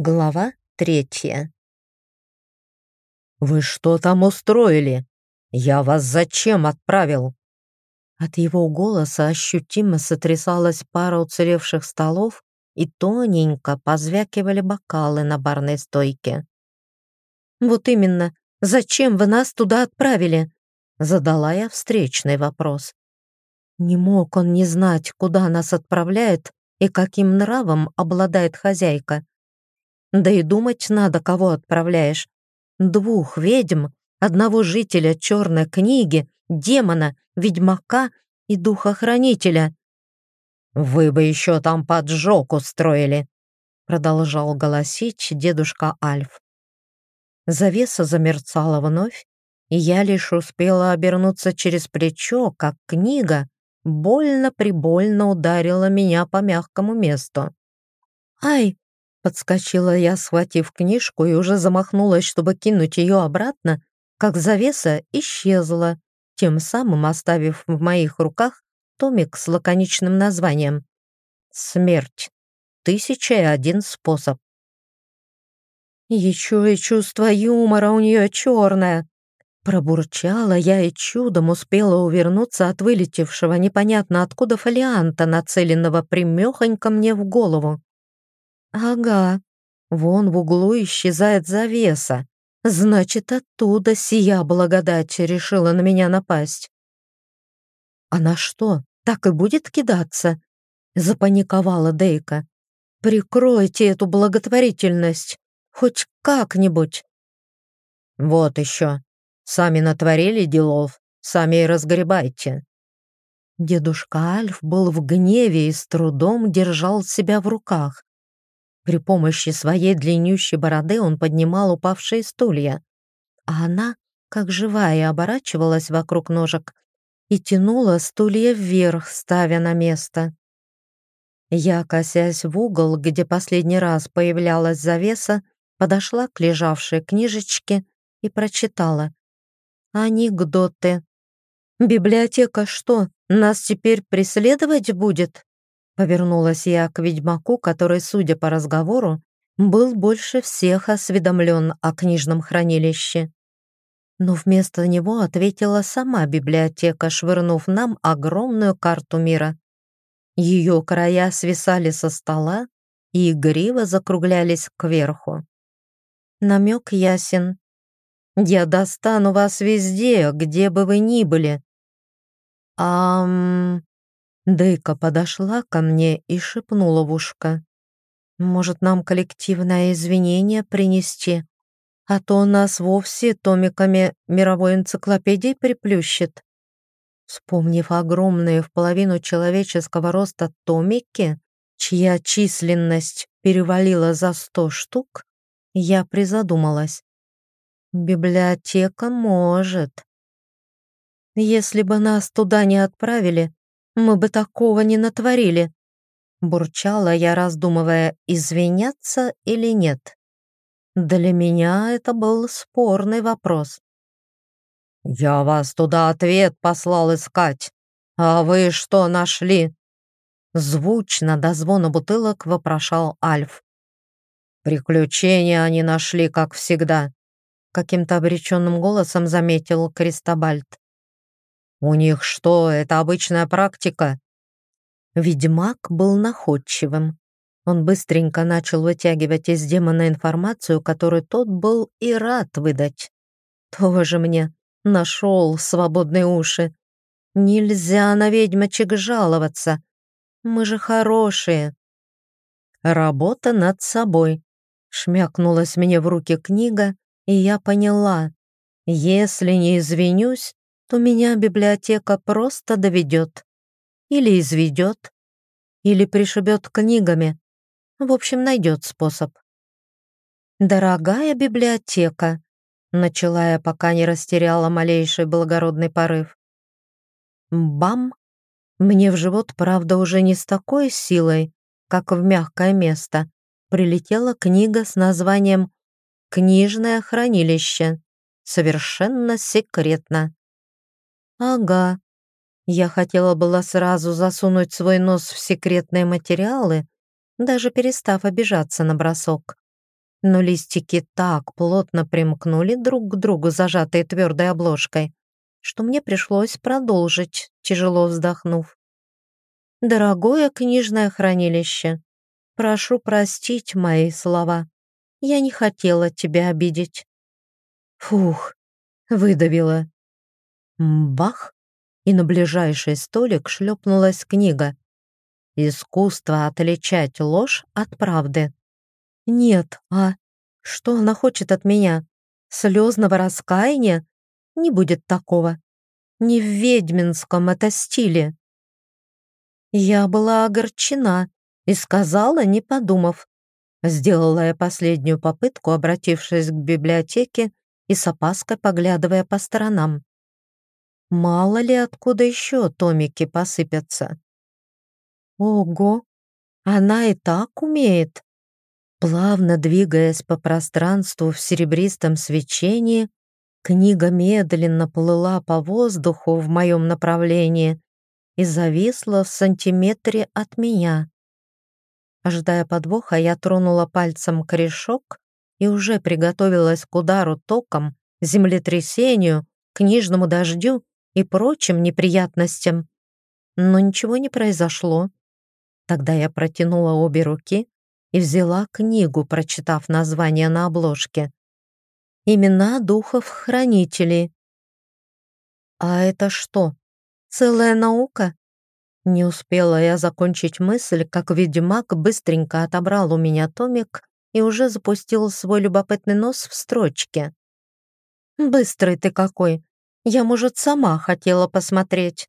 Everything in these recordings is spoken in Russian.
Глава третья. «Вы что там устроили? Я вас зачем отправил?» От его голоса ощутимо сотрясалась пара уцелевших столов и тоненько позвякивали бокалы на барной стойке. «Вот именно, зачем вы нас туда отправили?» Задала я встречный вопрос. Не мог он не знать, куда нас отправляет и каким нравом обладает хозяйка. Да и думать надо, кого отправляешь. Двух ведьм, одного жителя черной книги, демона, ведьмака и духохранителя. «Вы бы еще там поджог устроили», продолжал голосить дедушка Альф. Завеса замерцала вновь, и я лишь успела обернуться через плечо, как книга больно-прибольно ударила меня по мягкому месту. «Ай!» Подскочила я, схватив книжку, и уже замахнулась, чтобы кинуть ее обратно, как завеса исчезла, тем самым оставив в моих руках томик с лаконичным названием «Смерть. Тысяча и один способ». Еще и чувство юмора у нее черное. Пробурчала я и чудом успела увернуться от вылетевшего непонятно откуда фолианта, нацеленного примехонько мне в голову. Ага, вон в углу исчезает завеса. Значит, оттуда сия благодать решила на меня напасть. Она что, так и будет кидаться? Запаниковала Дейка. Прикройте эту благотворительность. Хоть как-нибудь. Вот еще. Сами натворили делов, сами и разгребайте. Дедушка Альф был в гневе и с трудом держал себя в руках. При помощи своей длиннющей бороды он поднимал упавшие стулья, а она, как живая, оборачивалась вокруг ножек и тянула стулья вверх, ставя на место. Я, косясь в угол, где последний раз появлялась завеса, подошла к лежавшей книжечке и прочитала. Анекдоты. «Библиотека что, нас теперь преследовать будет?» Повернулась я к ведьмаку, который, судя по разговору, был больше всех осведомлен о книжном хранилище. Но вместо него ответила сама библиотека, швырнув нам огромную карту мира. Ее края свисали со стола и игриво закруглялись кверху. Намек ясен. «Я достану вас везде, где бы вы ни были». «Ам...» Дейка подошла ко мне и шепнула в ушко. «Может, нам коллективное извинение принести? А то нас вовсе томиками мировой энциклопедии приплющит». Вспомнив огромные в половину человеческого роста томики, чья численность перевалила за сто штук, я призадумалась. Библиотека может. Если бы нас туда не отправили, мы бы такого не натворили. Бурчала я, раздумывая, извиняться или нет. Для меня это был спорный вопрос. «Я вас туда ответ послал искать. А вы что нашли?» Звучно до звона бутылок вопрошал Альф. «Приключения они нашли, как всегда», каким-то обреченным голосом заметил Кристобальд. «У них что, это обычная практика?» Ведьмак был находчивым. Он быстренько начал вытягивать из демона информацию, которую тот был и рад выдать. Тоже мне нашел свободные уши. Нельзя на ведьмочек жаловаться. Мы же хорошие. Работа над собой. Шмякнулась мне в руки книга, и я поняла. Если не извинюсь, то меня библиотека просто доведет. Или изведет, или пришибет книгами. В общем, найдет способ. «Дорогая библиотека», — начала я, пока не растеряла малейший благородный порыв. Бам! Мне в живот, правда, уже не с такой силой, как в мягкое место, прилетела книга с названием «Книжное хранилище». Совершенно секретно. Ага. Я хотела было сразу засунуть свой нос в секретные материалы, даже перестав обижаться на бросок. но листики так плотно примкнули друг к другу, зажатые твердой обложкой, что мне пришлось продолжить, тяжело вздохнув. «Дорогое книжное хранилище, прошу простить мои слова. Я не хотела тебя обидеть». Фух, выдавила. Бах! И на ближайший столик шлепнулась книга. «Искусство отличать ложь от правды». «Нет, а что она хочет от меня? Слезного раскаяния? Не будет такого. Не в ведьминском это стиле». Я была огорчена и сказала, не подумав. Сделала я последнюю попытку, обратившись к библиотеке и с опаской поглядывая по сторонам. Мало ли откуда еще томики посыпятся. Ого, она и так умеет. Плавно двигаясь по пространству в серебристом свечении, книга медленно плыла по воздуху в моем направлении и зависла в сантиметре от меня. Ожидая подвоха, я тронула пальцем корешок и уже приготовилась к удару током, землетрясению, книжному дождю и прочим неприятностям. Но ничего не произошло. Тогда я протянула обе руки и взяла книгу, прочитав название на обложке. «Имена духов-хранителей». «А это что, целая наука?» Не успела я закончить мысль, как ведьмак быстренько отобрал у меня томик и уже запустил свой любопытный нос в строчке. «Быстрый ты какой! Я, может, сама хотела посмотреть».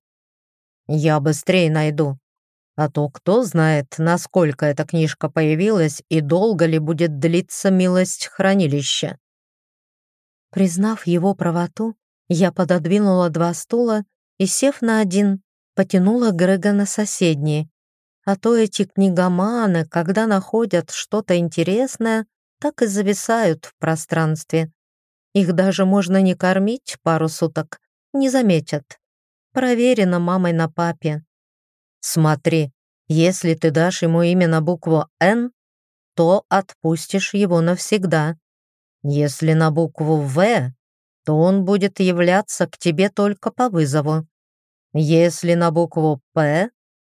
«Я быстрее найду», а то кто знает, насколько эта книжка появилась и долго ли будет длиться милость хранилища. Признав его правоту, я пододвинула два стула и, сев на один, потянула Грега на соседний. А то эти книгоманы, когда находят что-то интересное, так и зависают в пространстве. Их даже можно не кормить пару суток, не заметят. Проверено мамой на папе. Смотри, если ты дашь ему именно букву «Н», то отпустишь его навсегда. Если на букву «В», то он будет являться к тебе только по вызову. Если на букву «П»,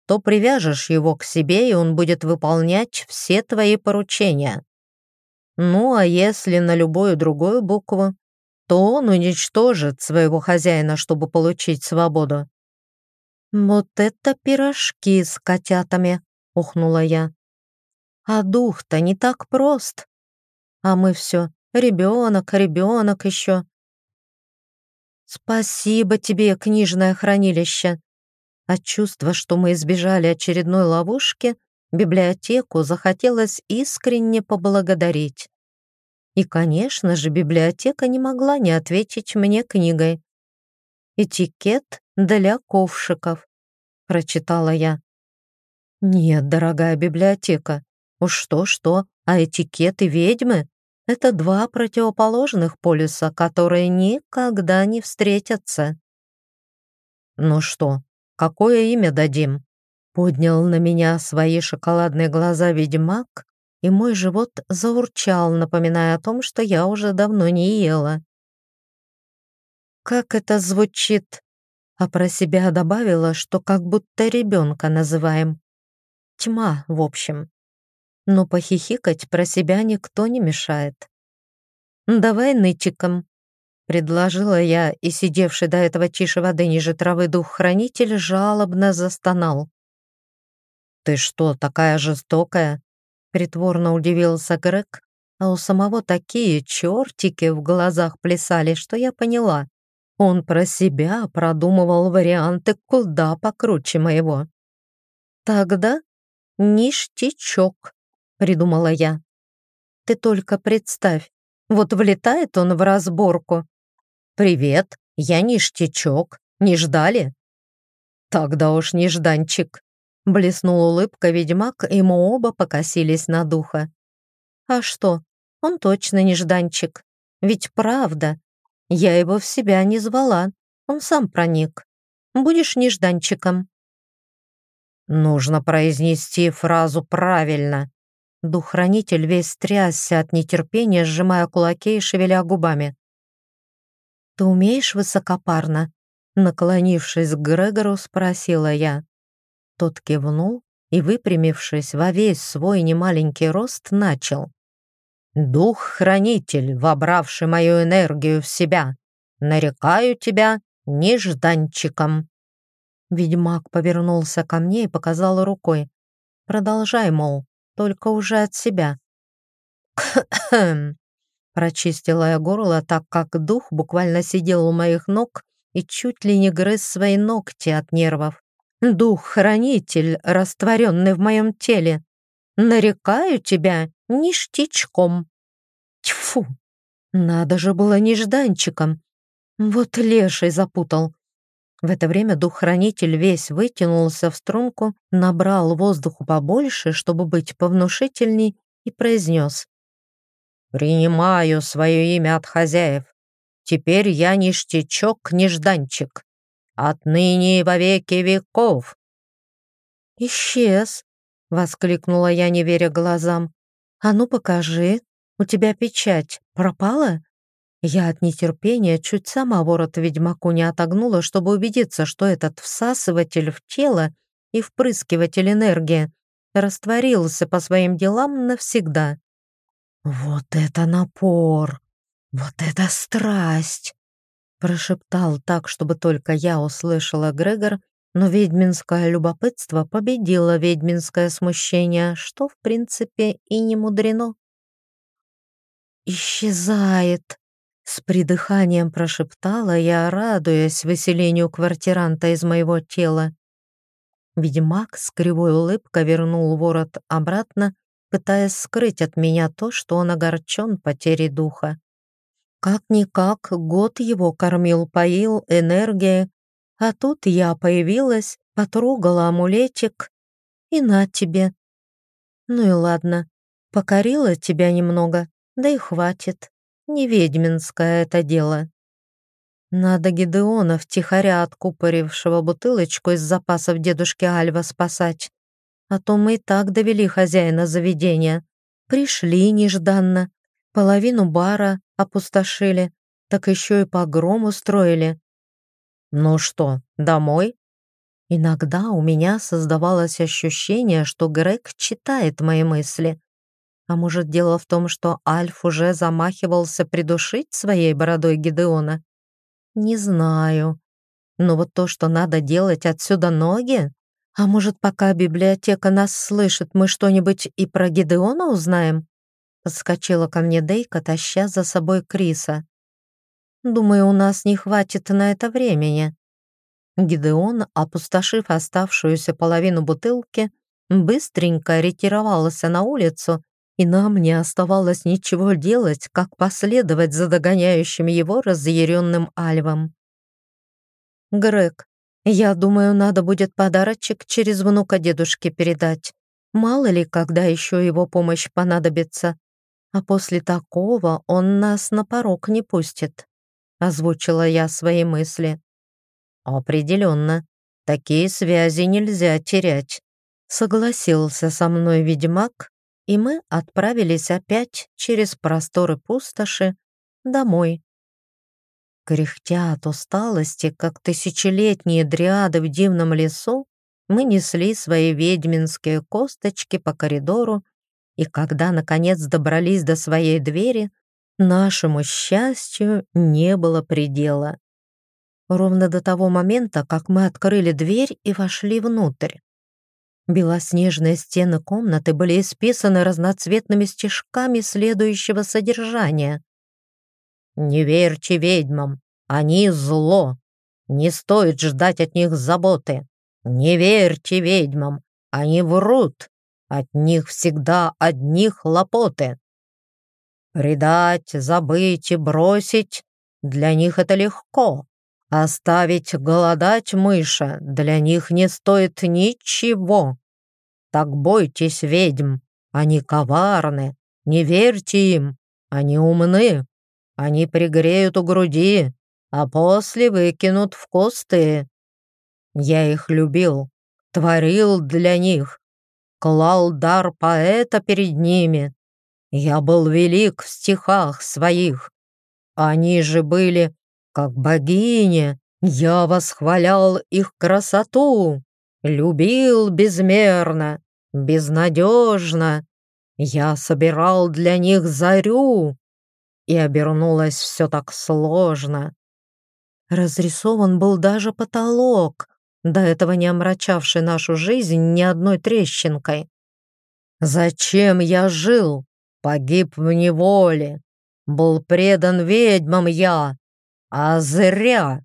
то привяжешь его к себе, и он будет выполнять все твои поручения. Ну, а если на любую другую букву, то он уничтожит своего хозяина, чтобы получить свободу. «Вот это пирожки с котятами!» — ухнула я. «А дух-то не так прост. А мы все, ребенок, ребенок еще». «Спасибо тебе, книжное хранилище!» От чувства, что мы избежали очередной ловушки, библиотеку захотелось искренне поблагодарить. И, конечно же, библиотека не могла не ответить мне книгой. Этикет для ковшиков», — прочитала я. «Нет, дорогая библиотека, уж что-что, а этикеты ведьмы — это два противоположных полюса, которые никогда не встретятся». «Ну что, какое имя дадим?» Поднял на меня свои шоколадные глаза ведьмак, и мой живот заурчал, напоминая о том, что я уже давно не ела. «Как это звучит?» А про себя добавила, что как будто ребенка называем. Тьма, в общем. Но похихикать про себя никто не мешает. «Давай нытиком», — предложила я, и сидевший до этого тише воды ниже травы дух-хранитель жалобно застонал. «Ты что, такая жестокая?» — притворно удивился Грег, а у самого такие чертики в глазах плясали, что я поняла. Он про себя продумывал варианты куда покруче моего. «Тогда ништячок», — придумала я. «Ты только представь, вот влетает он в разборку. «Привет, я ништячок, не ждали?» «Тогда уж нежданчик», — блеснул улыбка ведьмак, и мы оба покосились на духа. «А что, он точно нежданчик, ведь правда, я его в себя не звала, он сам проник. Будешь нежданчиком?» «Нужно произнести фразу правильно», Дух-хранитель весь трясся от нетерпения, сжимая кулаки и шевеля губами. «Ты умеешь высокопарно?» Наклонившись к Грегору, спросила я. Тот кивнул и, выпрямившись во весь свой немаленький рост, начал. «Дух-хранитель, вобравший мою энергию в себя, нарекаю тебя нежданчиком». Ведьмак повернулся ко мне и показал рукой. «Продолжай, мол, только уже от себя». Прочистила я горло, так как дух буквально сидел у моих ног и чуть ли не грыз свои ногти от нервов. «Дух-хранитель, растворенный в моем теле, нарекаю тебя ништячком». Тьфу! Надо же было нежданчиком. Вот леший запутал. В это время дух-хранитель весь вытянулся в струнку, набрал воздуху побольше, чтобы быть повнушительней, и произнес. «Принимаю свое имя от хозяев. Теперь я ништячок-нежданчик. Отныне и во веки веков». «Исчез!» — воскликнула я, не веря глазам. «А ну покажи, у тебя печать пропала?» Я от нетерпения чуть сама ворот ведьмаку не отогнула, чтобы убедиться, что этот всасыватель в тело и впрыскиватель энергии растворился по своим делам навсегда. «Вот это напор! Вот это страсть!» Прошептал так, чтобы только я услышала Грегор, но ведьминское любопытство победило ведьминское смущение, что, в принципе, и не мудрено. «Исчезает!» С придыханием прошептала я, радуясь выселению квартиранта из моего тела. Ведьмак с кривой улыбкой вернул ворот обратно, пытаясь скрыть от меня то, что он огорчен потерей духа. Как-никак год его кормил, поил энергией, а тут я появилась, потрогала амулетик, и на тебе. Ну и ладно, покорила тебя немного, да и хватит. Не ведьминское это дело. Надо Гидеона, втихаря откупорившего бутылочку из запасов дедушки Альва, спасать. А то мы и так довели хозяина заведения. Пришли нежданно, половину бара опустошили, так еще и погром устроили. Ну что, домой? Иногда у меня создавалось ощущение, что Грег читает мои мысли. А может, дело в том, что Альф уже замахивался придушить своей бородой Гидеона? Не знаю. Но вот то, что надо делать отсюда ноги? А может, пока библиотека нас слышит, мы что-нибудь и про Гидеона узнаем? Подскочила ко мне Дейка, таща за собой Криса. Думаю, у нас не хватит на это времени. Гидеон, опустошив оставшуюся половину бутылки, быстренько ретировался на улицу и нам не оставалось ничего делать, как последовать за догоняющим его разъяренным альвом. «Грег, я думаю, надо будет подарочек через внука дедушке передать. Мало ли, когда еще его помощь понадобится. А после такого он нас на порог не пустит», — озвучила я свои мысли. «Определенно, такие связи нельзя терять», — согласился со мной ведьмак, и мы отправились опять через просторы пустоши домой. Кряхтя от усталости, как тысячелетние дриады в дивном лесу, мы несли свои ведьминские косточки по коридору, и когда, наконец, добрались до своей двери, нашему счастью не было предела. Ровно до того момента, как мы открыли дверь и вошли внутрь. Белоснежные стены комнаты были исписаны разноцветными стежками следующего содержания. «Не верьте ведьмам, они зло. Не стоит ждать от них заботы. Не верьте ведьмам, они врут. От них всегда одни хлопоты. Предать, забыть и бросить — для них это легко. Оставить голодать мыша для них не стоит ничего. Так бойтесь ведьм, они коварны, не верьте им, они умны, они пригреют у груди, а после выкинут в кусты. Я их любил, творил для них. Клал дар поэта перед ними. Я был велик в стихах своих. Они же были как богини. Я восхвалял их красоту, любил безмерно, безнадежно. Я собирал для них зарю, и обернулось все так сложно. Разрисован был даже потолок, до этого не омрачавший нашу жизнь ни одной трещинкой. Зачем я жил? Погиб в неволе. Был предан ведьмам я. А зря.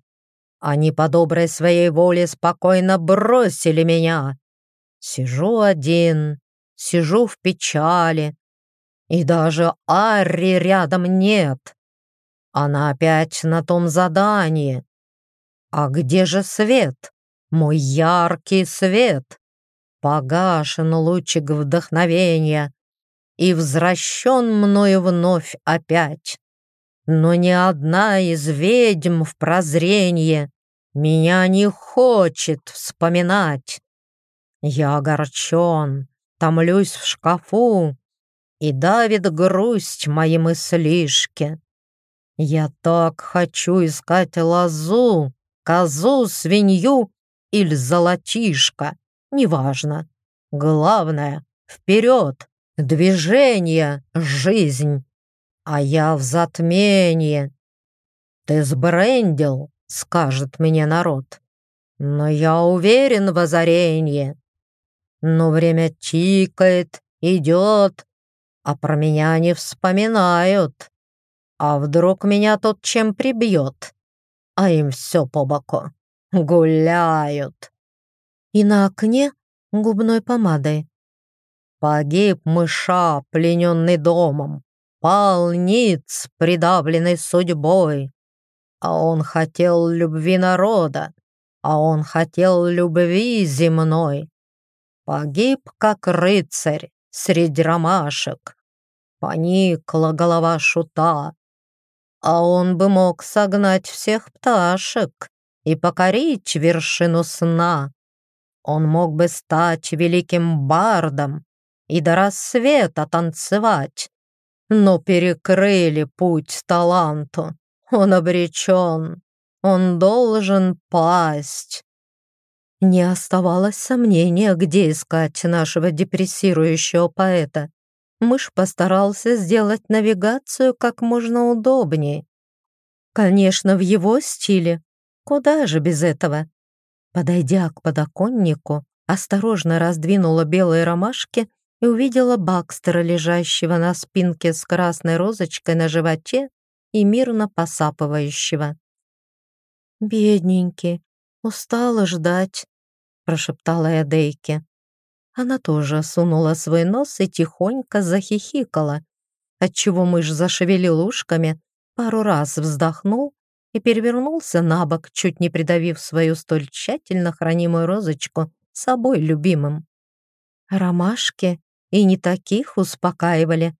Они по доброй своей воле спокойно бросили меня. Сижу один, сижу в печали. И даже Арри рядом нет. Она опять на том задании. А где же свет? Мой яркий свет. Погашен лучик вдохновения и возвращен мною вновь опять. Но ни одна из ведьм в прозренье меня не хочет вспоминать. Я огорчен, томлюсь в шкафу, и давит грусть мои мыслишки. Я так хочу искать лозу, козу, свинью или золотишко, неважно. Главное — вперед, движение, жизнь. А я в затмении. Ты сбрендил, скажет мне народ. Но я уверен в озарении. Но время тикает, идет, а про меня не вспоминают. А вдруг меня тут чем прибьет? А им все по боку. Гуляют. И на окне губной помадой. Погиб мыша, плененный домом. Пал ниц, придавленный судьбой. А он хотел любви народа, а он хотел любви земной. Погиб, как рыцарь, среди ромашек. Поникла голова шута, а он бы мог согнать всех пташек и покорить вершину сна. Он мог бы стать великим бардом и до рассвета танцевать, но перекрыли путь таланту. Он обречен, он должен пасть. Не оставалось сомнения, где искать нашего депрессирующего поэта мышь постарался сделать навигацию как можно удобнее. Конечно, в его стиле. Куда же без этого? Подойдя к подоконнику, осторожно раздвинула белые ромашки и увидела Бакстера, лежащего на спинке с красной розочкой на животе и мирно посапывающего. «Бедненький, устала ждать», — прошептала я Дейке. Она тоже сунула свой нос и тихонько захихикала, отчего мышь зашевелил ушками, пару раз вздохнул и перевернулся на бок, чуть не придавив свою столь тщательно хранимую розочку собой любимым. Ромашки и не таких успокаивали.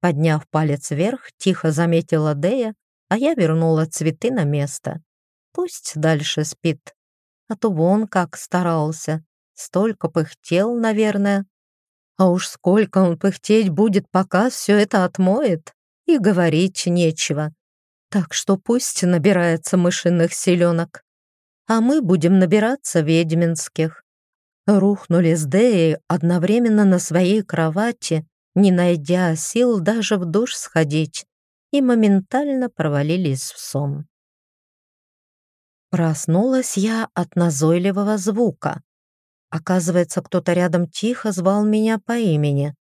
Подняв палец вверх, тихо заметила Дея, а я вернула цветы на место. Пусть дальше спит, а то вон как старался. Столько пыхтел, наверное. А уж сколько он пыхтеть будет, пока все это отмоет. И говорить нечего. Так что пусть набирается мышиных селенок. А мы будем набираться ведьминских. Рухнули с Деей одновременно на своей кровати, не найдя сил даже в душ сходить, и моментально провалились в сон. Проснулась я от назойливого звука. Оказывается, кто-то рядом тихо звал меня по имени.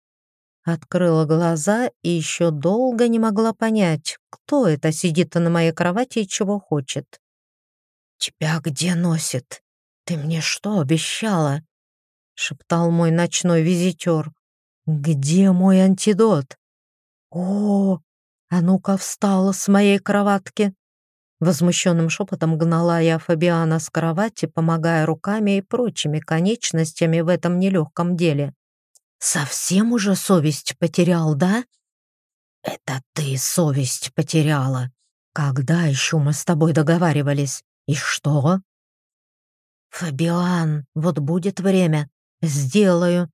Открыла глаза и еще долго не могла понять, кто это сидит на моей кровати и чего хочет. «Тебя где носит? Ты мне что обещала?» — шептал мой ночной визитер. «Где мой антидот?» «О, а ну-ка встала с моей кроватки!» Возмущенным шепотом гнала я Фабиана с кровати, помогая руками и прочими конечностями в этом нелегком деле. «Совсем уже совесть потерял, да?» «Это ты совесть потеряла. Когда еще мы с тобой договаривались? И что?» «Фабиан, вот будет время. Сделаю.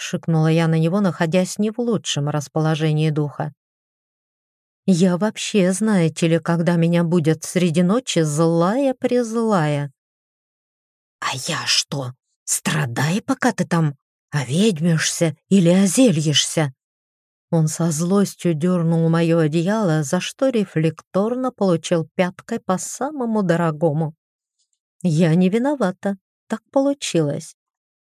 шикнула я на него, находясь не в лучшем расположении духа. «Я вообще, знаете ли, когда меня будет среди ночи злая-призлая». «А я что, страдай, пока ты там оведьмишься или озельешься?» Он со злостью дернул мое одеяло, за что рефлекторно получил пяткой по самому дорогому. Я не виновата, так получилось.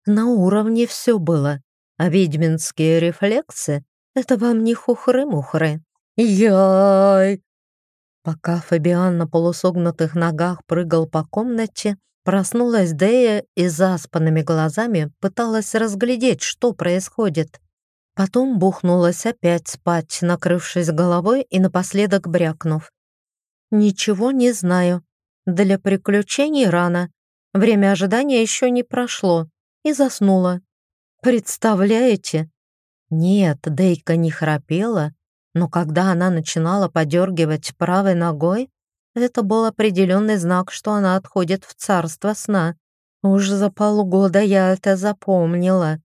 На уровне все было, а ведьминские рефлексы — это вам не хухры-мухры. Яй! Пока Фабиан на полусогнутых ногах прыгал по комнате, проснулась Дея и заспанными глазами пыталась разглядеть, что происходит. Потом бухнулась опять спать, накрывшись головой и напоследок брякнув. «Ничего не знаю. Для приключений рано. Время ожидания еще не прошло. И заснула. Представляете?» Нет, Дейка не храпела, но когда она начинала подергивать правой ногой, это был определенный знак, что она отходит в царство сна. Уж за полгода я это запомнила.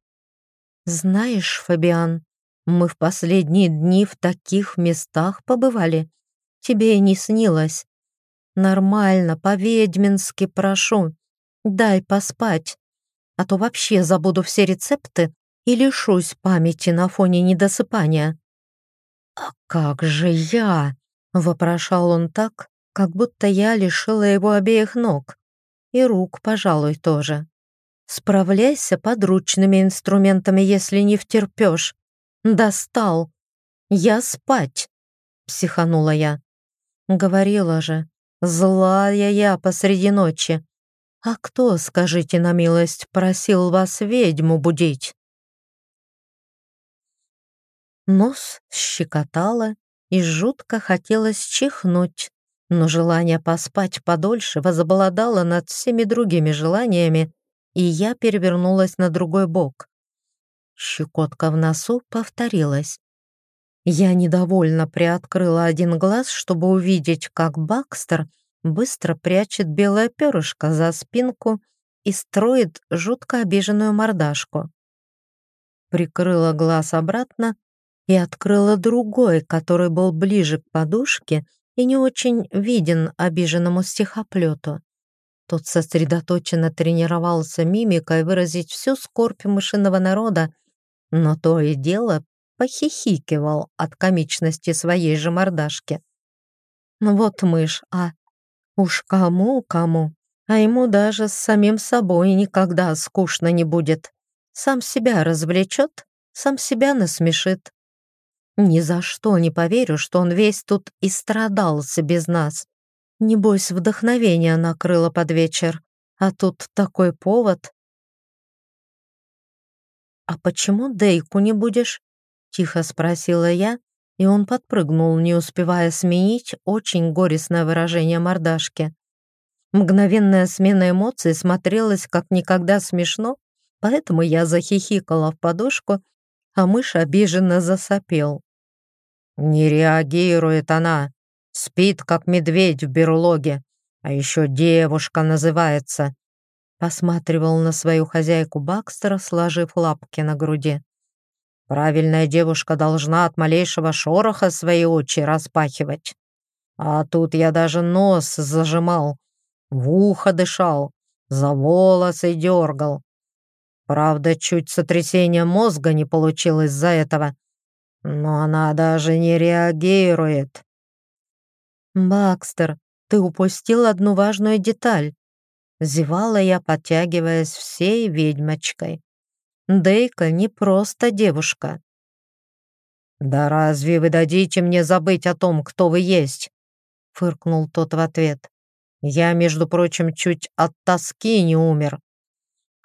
«Знаешь, Фабиан, мы в последние дни в таких местах побывали. Тебе и не снилось. Нормально, по-ведьмински прошу. Дай поспать, а то вообще забуду все рецепты и лишусь памяти на фоне недосыпания». «А как же я?» — вопрошал он так, как будто я лишила его обеих ног. И рук, пожалуй, тоже. Справляйся подручными инструментами, если не втерпешь. Достал. Я спать, психанула я. Говорила же, злая я посреди ночи. А кто, скажите на милость, просил вас ведьму будить? Нос щекотало, и жутко хотелось чихнуть, но желание поспать подольше возобладало над всеми другими желаниями, и я перевернулась на другой бок. Щекотка в носу повторилась. Я недовольно приоткрыла один глаз, чтобы увидеть, как Бакстер быстро прячет белое перышко за спинку и строит жутко обиженную мордашку. Прикрыла глаз обратно и открыла другой, который был ближе к подушке и не очень виден обиженному стихоплету. Тот сосредоточенно тренировался мимикой выразить всю скорбь мышиного народа, но то и дело похихикивал от комичности своей же мордашки. Вот мышь, а уж кому-кому, а ему даже с самим собой никогда скучно не будет. Сам себя развлечет, сам себя насмешит. Ни за что не поверю, что он весь тут и страдался без нас. Небось, вдохновение накрыло под вечер, а тут такой повод. «А почему Дейку не будешь?» — тихо спросила я, и он подпрыгнул, не успевая сменить очень горестное выражение мордашки. Мгновенная смена эмоций смотрелась как никогда смешно, поэтому я захихикала в подушку, а мышь обиженно засопел. «Не реагирует она!» Спит, как медведь в берлоге, а еще девушка называется. Посматривал на свою хозяйку Бакстера, сложив лапки на груди. Правильная девушка должна от малейшего шороха свои очи распахивать. А тут я даже нос зажимал, в ухо дышал, за волосы дергал. Правда, чуть сотрясение мозга не получилось из-за этого, но она даже не реагирует. «Бакстер, ты упустил одну важную деталь», — зевала я, подтягиваясь всей ведьмочкой. «Дейка не просто девушка». «Да разве вы дадите мне забыть о том, кто вы есть?» — фыркнул тот в ответ. «Я, между прочим, чуть от тоски не умер».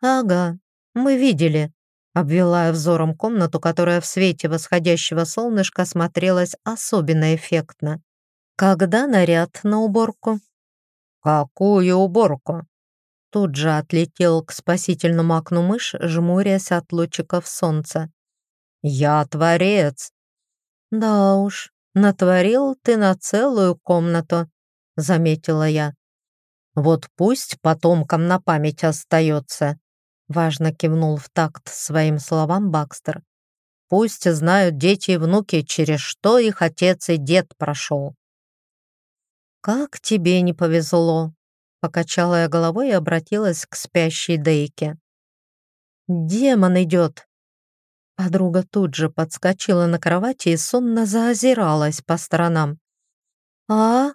«Ага, мы видели», — обвела я взором комнату, которая в свете восходящего солнышка смотрелась особенно эффектно. «Когда наряд на уборку?» «Какую уборку?» Тут же отлетел к спасительному окну мышь, жмурясь от лучиков солнца. «Я творец!» «Да уж, натворил ты на целую комнату», — заметила я. «Вот пусть потомкам на память остается. Важно кивнул в такт своим словам Бакстер. Пусть знают дети и внуки, через что их отец и дед прошел. «Как тебе не повезло!» Покачала я головой и обратилась к спящей Дейке. «Демон идет!» Подруга тут же подскочила на кровати и сонно заозиралась по сторонам. «А?»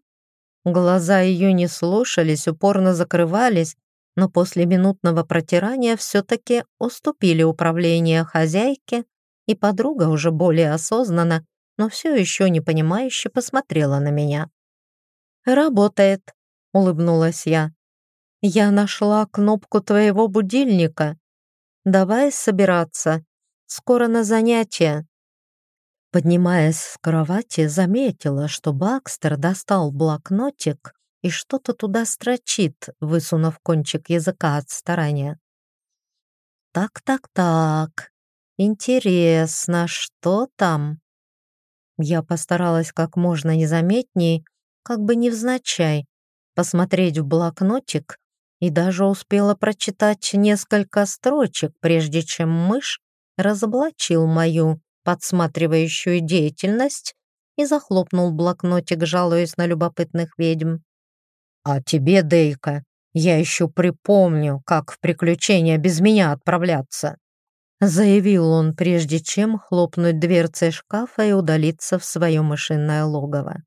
Глаза ее не слушались, упорно закрывались, но после минутного протирания все-таки уступили управление хозяйке, и подруга уже более осознанно, но все еще не понимающе посмотрела на меня. «Работает», — улыбнулась я. «Я нашла кнопку твоего будильника. Давай собираться. Скоро на занятия». Поднимаясь с кровати, заметила, что Бакстер достал блокнотик и что-то туда строчит, высунув кончик языка от старания. «Так-так-так, интересно, что там?» Я постаралась как можно незаметней, как бы невзначай, посмотреть в блокнотик и даже успела прочитать несколько строчек, прежде чем мышь разоблачил мою подсматривающую деятельность и захлопнул блокнотик, жалуясь на любопытных ведьм. «А тебе, Дейка, я еще припомню, как в приключения без меня отправляться», заявил он, прежде чем хлопнуть дверцей шкафа и удалиться в свое мышиное логово.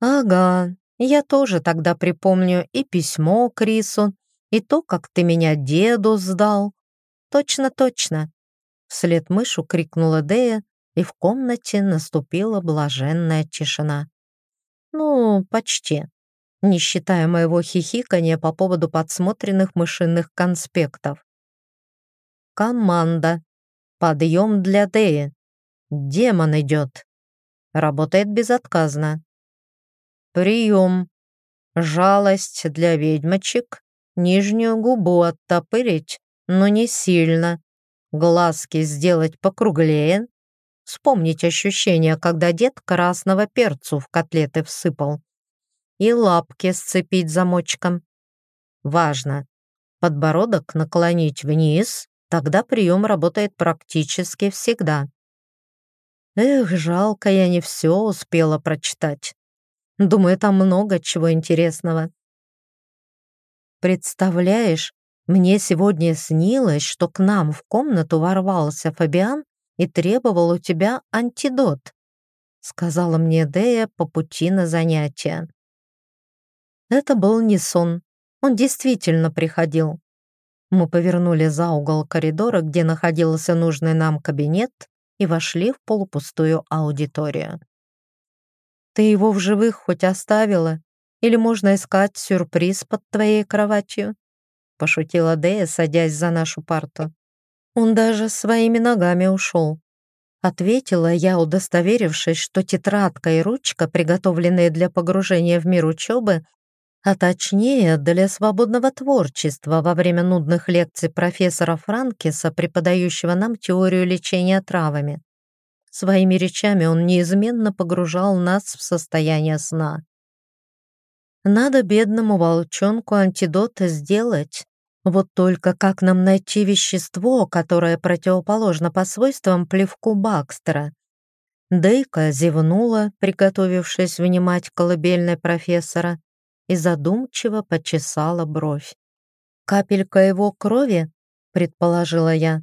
«Ага, я тоже тогда припомню и письмо Крису, и то, как ты меня деду сдал. Точно-точно!» Вслед мышу крикнула Дея, и в комнате наступила блаженная тишина. «Ну, почти», не считая моего хихикания по поводу подсмотренных мышиных конспектов. Команда. Подъем для Деи. Демон идет. Работает безотказно. Прием. Жалость для ведьмочек. Нижнюю губу оттопырить, но не сильно. Глазки сделать покруглее. Вспомнить ощущение, когда дед красного перцу в котлеты всыпал и лапки сцепить замочком. Важно. Подбородок наклонить вниз, тогда прием работает практически всегда. Эх, жалко, я не все успела прочитать. Думаю, там много чего интересного. Представляешь, мне сегодня снилось, что к нам в комнату ворвался Фабиан и требовал у тебя антидот, сказала мне Дея по пути на занятия. Это был не сон. Он действительно приходил. Мы повернули за угол коридора, где находился нужный нам кабинет, и вошли в полупустую аудиторию. «Ты его в живых хоть оставила? Или можно искать сюрприз под твоей кроватью?» пошутила Дея, садясь за нашу парту. «Он даже своими ногами ушел», ответила я, удостоверившись, что тетрадка и ручка, приготовленные для погружения в мир учебы, а точнее для свободного творчества во время нудных лекций профессора Франкиса, преподающего нам теорию лечения травами. Своими речами он неизменно погружал нас в состояние сна. Надо бедному волчонку антидот сделать. Вот только как нам найти вещество, которое противоположно по свойствам плевку Бакстера? Дейка зевнула, приготовившись внимать колыбельной профессора, и задумчиво почесала бровь. «Капелька его крови?» — предположила я.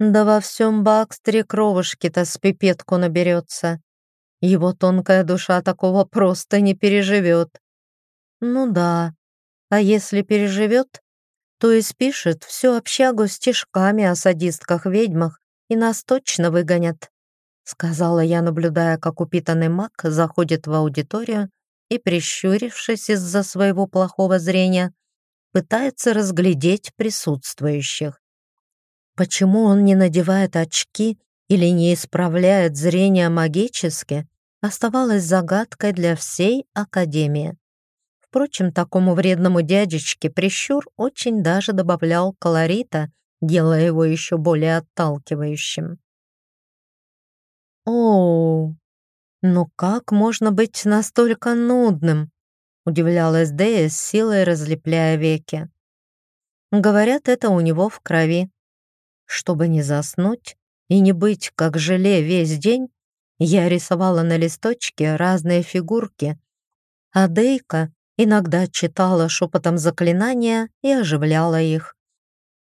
«Да во всем Бакстере кровушки-то с пипетку наберется. Его тонкая душа такого просто не переживет». «Ну да, а если переживет, то испишет всю общагу стишками о садистках-ведьмах и нас точно выгонят», сказала я, наблюдая, как упитанный маг заходит в аудиторию и, прищурившись из-за своего плохого зрения, пытается разглядеть присутствующих. Почему он не надевает очки или не исправляет зрение магически, оставалось загадкой для всей Академии. Впрочем, такому вредному дядечке прищур очень даже добавлял колорита, делая его еще более отталкивающим. «Оу, «Но как можно быть настолько нудным?» — удивлялась Дея, с силой разлепляя веки. Говорят, это у него в крови. Чтобы не заснуть и не быть как желе весь день, я рисовала на листочке разные фигурки, а Дейка иногда читала шепотом заклинания и оживляла их.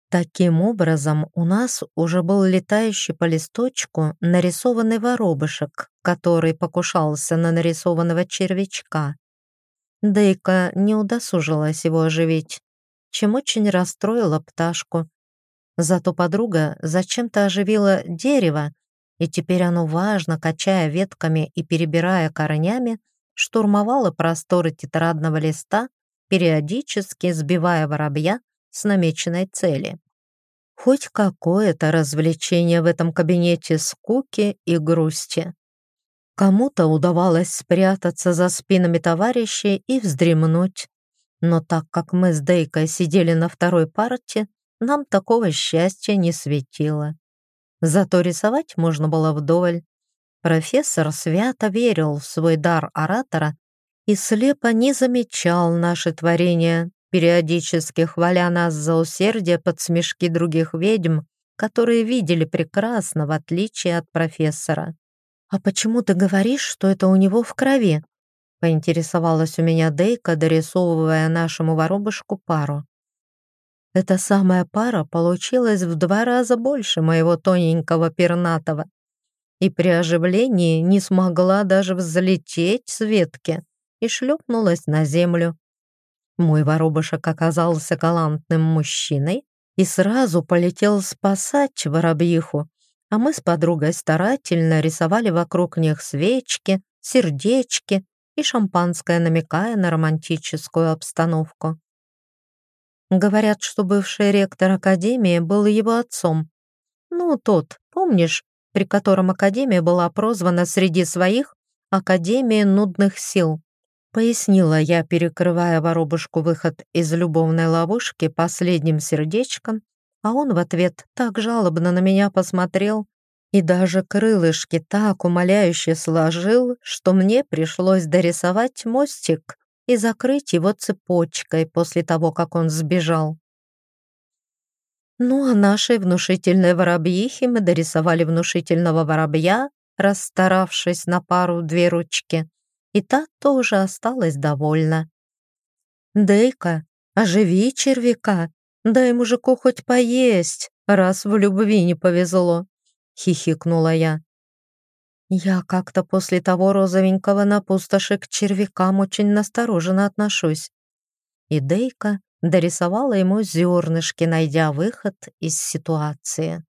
Таким образом, у нас уже был летающий по листочку нарисованный воробышек, который покушался на нарисованного червячка. Дейка не удосужилась его оживить, чем очень расстроила пташку. Зато подруга зачем-то оживила дерево, и теперь оно, важно качая ветками и перебирая корнями, штурмовало просторы тетрадного листа, периодически сбивая воробья с намеченной цели. Хоть какое-то развлечение в этом кабинете скуки и грусти. Кому-то удавалось спрятаться за спинами товарищей и вздремнуть. Но так как мы с Дейкой сидели на второй парте, нам такого счастья не светило. Зато рисовать можно было вдоволь. Профессор свято верил в свой дар оратора и слепо не замечал наши творения, периодически хваля нас за усердие под смешки других ведьм, которые видели прекрасно, в отличие от профессора. «А почему ты говоришь, что это у него в крови?» поинтересовалась у меня Дейка, дорисовывая нашему воробушку пару. Эта самая пара получилась в два раза больше моего тоненького пернатого и при оживлении не смогла даже взлететь с ветки и шлепнулась на землю. Мой воробушек оказался галантным мужчиной и сразу полетел спасать воробьиху, а мы с подругой старательно рисовали вокруг них свечки, сердечки и шампанское, намекая на романтическую обстановку. Говорят, что бывший ректор Академии был его отцом. Ну, тот, помнишь, при котором Академия была прозвана среди своих Академией нудных сил. Пояснила я, перекрывая воробушку выход из любовной ловушки последним сердечком, а он в ответ так жалобно на меня посмотрел и даже крылышки так умоляюще сложил, что мне пришлось дорисовать мостик и закрыть его цепочкой после того, как он сбежал. Ну а нашей внушительной воробьихе мы дорисовали внушительного воробья, расстаравшись на пару-две ручки, и та тоже осталась довольна. «Дейка, оживи червяка, дай мужику хоть поесть, раз в любви не повезло», — хихикнула я. Я как-то после того розовенького на пустоши к червякам очень настороженно отношусь. И Дейка дорисовала ему зернышки, найдя выход из ситуации.